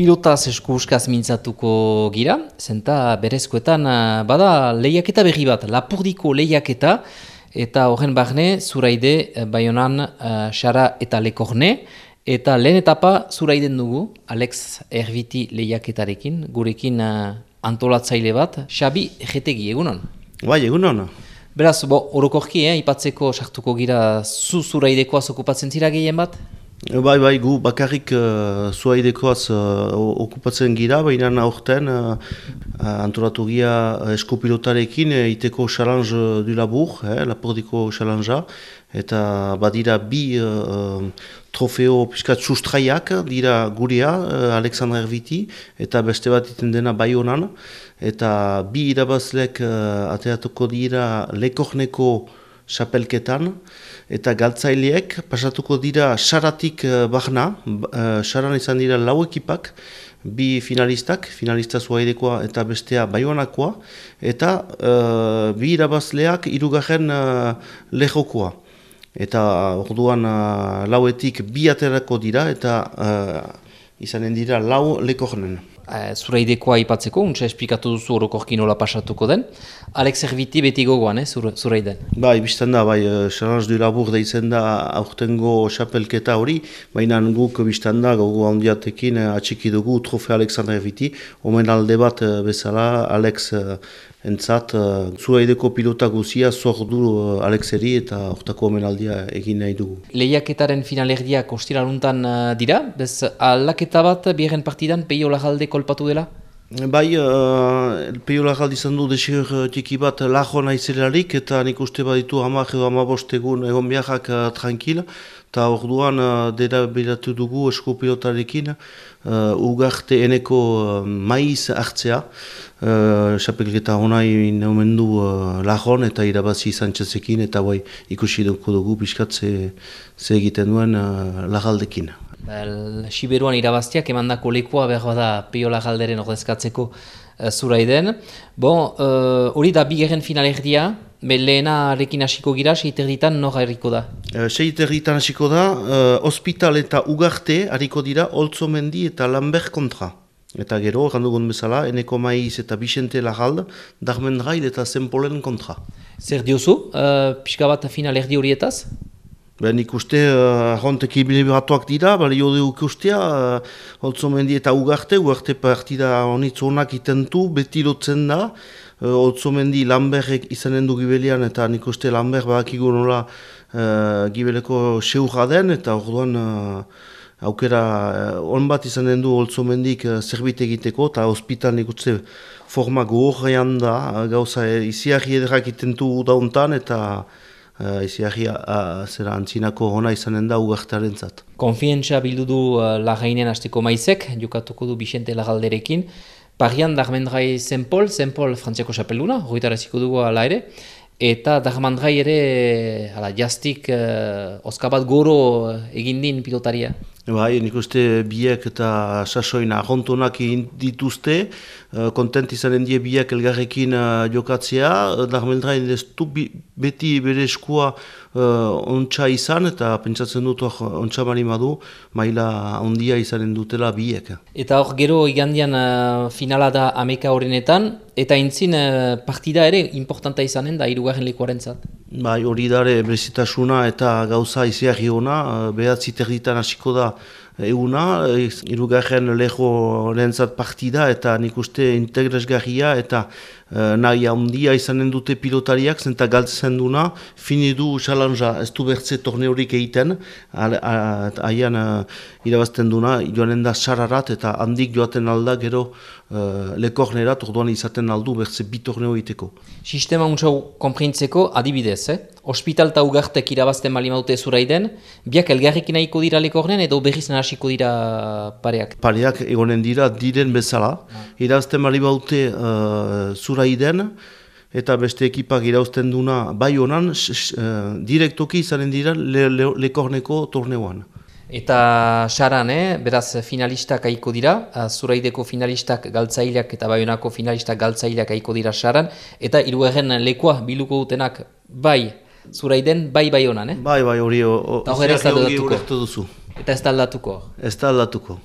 pilotaz eskuskaz mintzatuko gira, zenta berezkoetan eh, bada lehiaketa berri bat, lapurdiko lehiaketa, eta horren barne zuraide eh, baionan xara uh, eta lekorne, eta lehen etapa zuraiden dugu, Alex Erviti lehiaketarekin, gurekin uh, antolatzaile bat, Xabi Jetegi, egunon? Bai, egunon. Beraz, bo, orokorki, eh, ipatzeko sartuko gira zu zuraidekoaz okupatzen zira gehien bat? Bai, bai, gu bakarrik uh, zuaidekoaz uh, okupatzen gira, baina aurten uh, antolatu gira eskupilotarekin uh, iteko challenge du labur, eh, lapordiko challengea, eta badira bi uh, trofeo piskat sustraiak dira gurea, uh, Alexander Viti, eta beste bat iten dena bai honan, eta bi irabazlek uh, ateatuko dira lekorneko xapelketan, eta galtzaileek pasatuko dira saratik uh, bahna, uh, saran izan dira lau ekipak, bi finalistak, finalista zuaidekoa eta bestea baioanakoa, eta uh, bi irabazleak irugarren uh, lehokoa. Eta orduan uh, lauetik bi aterako dira eta uh, izanen dira lau lekornen. Eh, zuraidekoa aipatzeko, untsa esplikatu duzu orokorki nola pasatuko den. Alex Erviti beti gogoan, eh, zuraiden? Bai, bizten da, bai, Charles du Labur da izan da aurtengo xapelketa hori, baina guk bizten da, gogo handiatekin eh, atxiki dugu trofe Alexander Erviti, omen alde bat eh, bezala Alex entzat, zuraideko pilota guzia zordu Alexeri eta ortako omenaldia egin nahi dugu. Lehiaketaren finalerdiak ostiraluntan dira, bez aldaketa bat biherren partidan peio lagaldeko kolpatu dela? Bai, uh, peio lagaldi izan du desir uh, tiki bat lajo naizelarik eta nik uste baditu hamak edo hamabost egun egon biakak uh, tranquil eta orduan uh, dira beratu dugu esku pilotarekin uh, ugarte eneko uh, maiz hartzea uh, xapelketa honai neumendu uh, lajon eta irabazi izan txasekin eta bai ikusi dugu dugu pixkat ze egiten duen uh, lagaldekin. Siberuan irabaztiak emandako lekua behar da piola galderen ordezkatzeko uh, zuraiden. Bon, uh, hori da bigarren finalerdia, lehena arekin hasiko gira, seiterritan nora erriko da? Uh, seiterritan hasiko da, uh, hospital eta ugarte hariko dira, Mendi eta Lambert kontra. Eta gero, gandugun bezala, eneko maiz eta Bixente Lagald, Darmendrail eta Zenpolen kontra. Zer diozu, uh, pixka bat finalerdi horietaz? Ben ikuste, uh, ahontek ibilibatuak dira, bali jode ikustea, uh, holtzo mendi eta ugarte, ugarte partida honitz honak itentu, beti lotzen da, uh, holtzo mendi Lamberrek izanen du gibelian, eta nik uste Lambert badakigu nola uh, gibeleko seurra den, eta orduan uh, aukera uh, on bat izanen du holtzo uh, zerbit egiteko, eta hospital nik uste forma gogorrean da, uh, gauza uh, iziarri ederrak itentu dauntan, eta uh, iziarri zera antzinako hona izanen da ugartaren zat. Konfientza bildu du uh, lagainen azteko maizek, jokatuko du Bixente lagalderekin. Parian Darmendrai Zenpol, Zenpol frantziako xapeluna, horretaraziko dugu ala ere. Eta Darmendrai ere, ala, jastik, uh, oskabat goro egin din pilotaria. Bai, nik uste biek eta sasoin ahontunak dituzte, uh, kontent izanen die biek elgarrekin uh, jokatzea, Darmeldrain ez du beti bere eskua uh, ontsa izan eta pentsatzen dut ontsa bali madu, maila ondia izanen dutela biek. Eta hor gero igandian finala da ameka horrenetan, eta intzin partida ere importanta izanen da irugarren lekuaren zat. Bai, hori dare bezitasuna eta gauza iziarri hona, uh, behatzi terditan hasiko da eguna, irugarren leho lehentzat partida eta nik uste integresgarria eta uh, nahi handia izanen dute pilotariak, zenta galtzen duna, fini du challengea ez du bertze torneorik egiten, haian uh, irabazten duna, joanen da sararat eta handik joaten alda gero uh, lekornerat, orduan izaten aldu bertze bi torneo egiteko. Sistema untsau komprintzeko adibidez, eh? Hospital eta ugartek irabazten mali maute zuraiden, biak elgarrekin nahiko dira lekornen edo berriz hasiko dira pareak? Pareak egonen dira, diren bezala. Ah. Irabazten mali maute uh, zuraiden, eta beste ekipak irauzten duna bai honan, uh, direktoki izanen dira lekorneko le, torneoan. Eta saran, eh? beraz finalistak aiko dira, zuraideko finalistak galtzaileak eta baionako finalistak galtzaileak aiko dira saran, eta irugarren lekoa biluko dutenak bai zuraiden bai bai honan, eh? Bai, bai, hori hori hori duzu. Eta ez da aldatuko? Ez da aldatuko.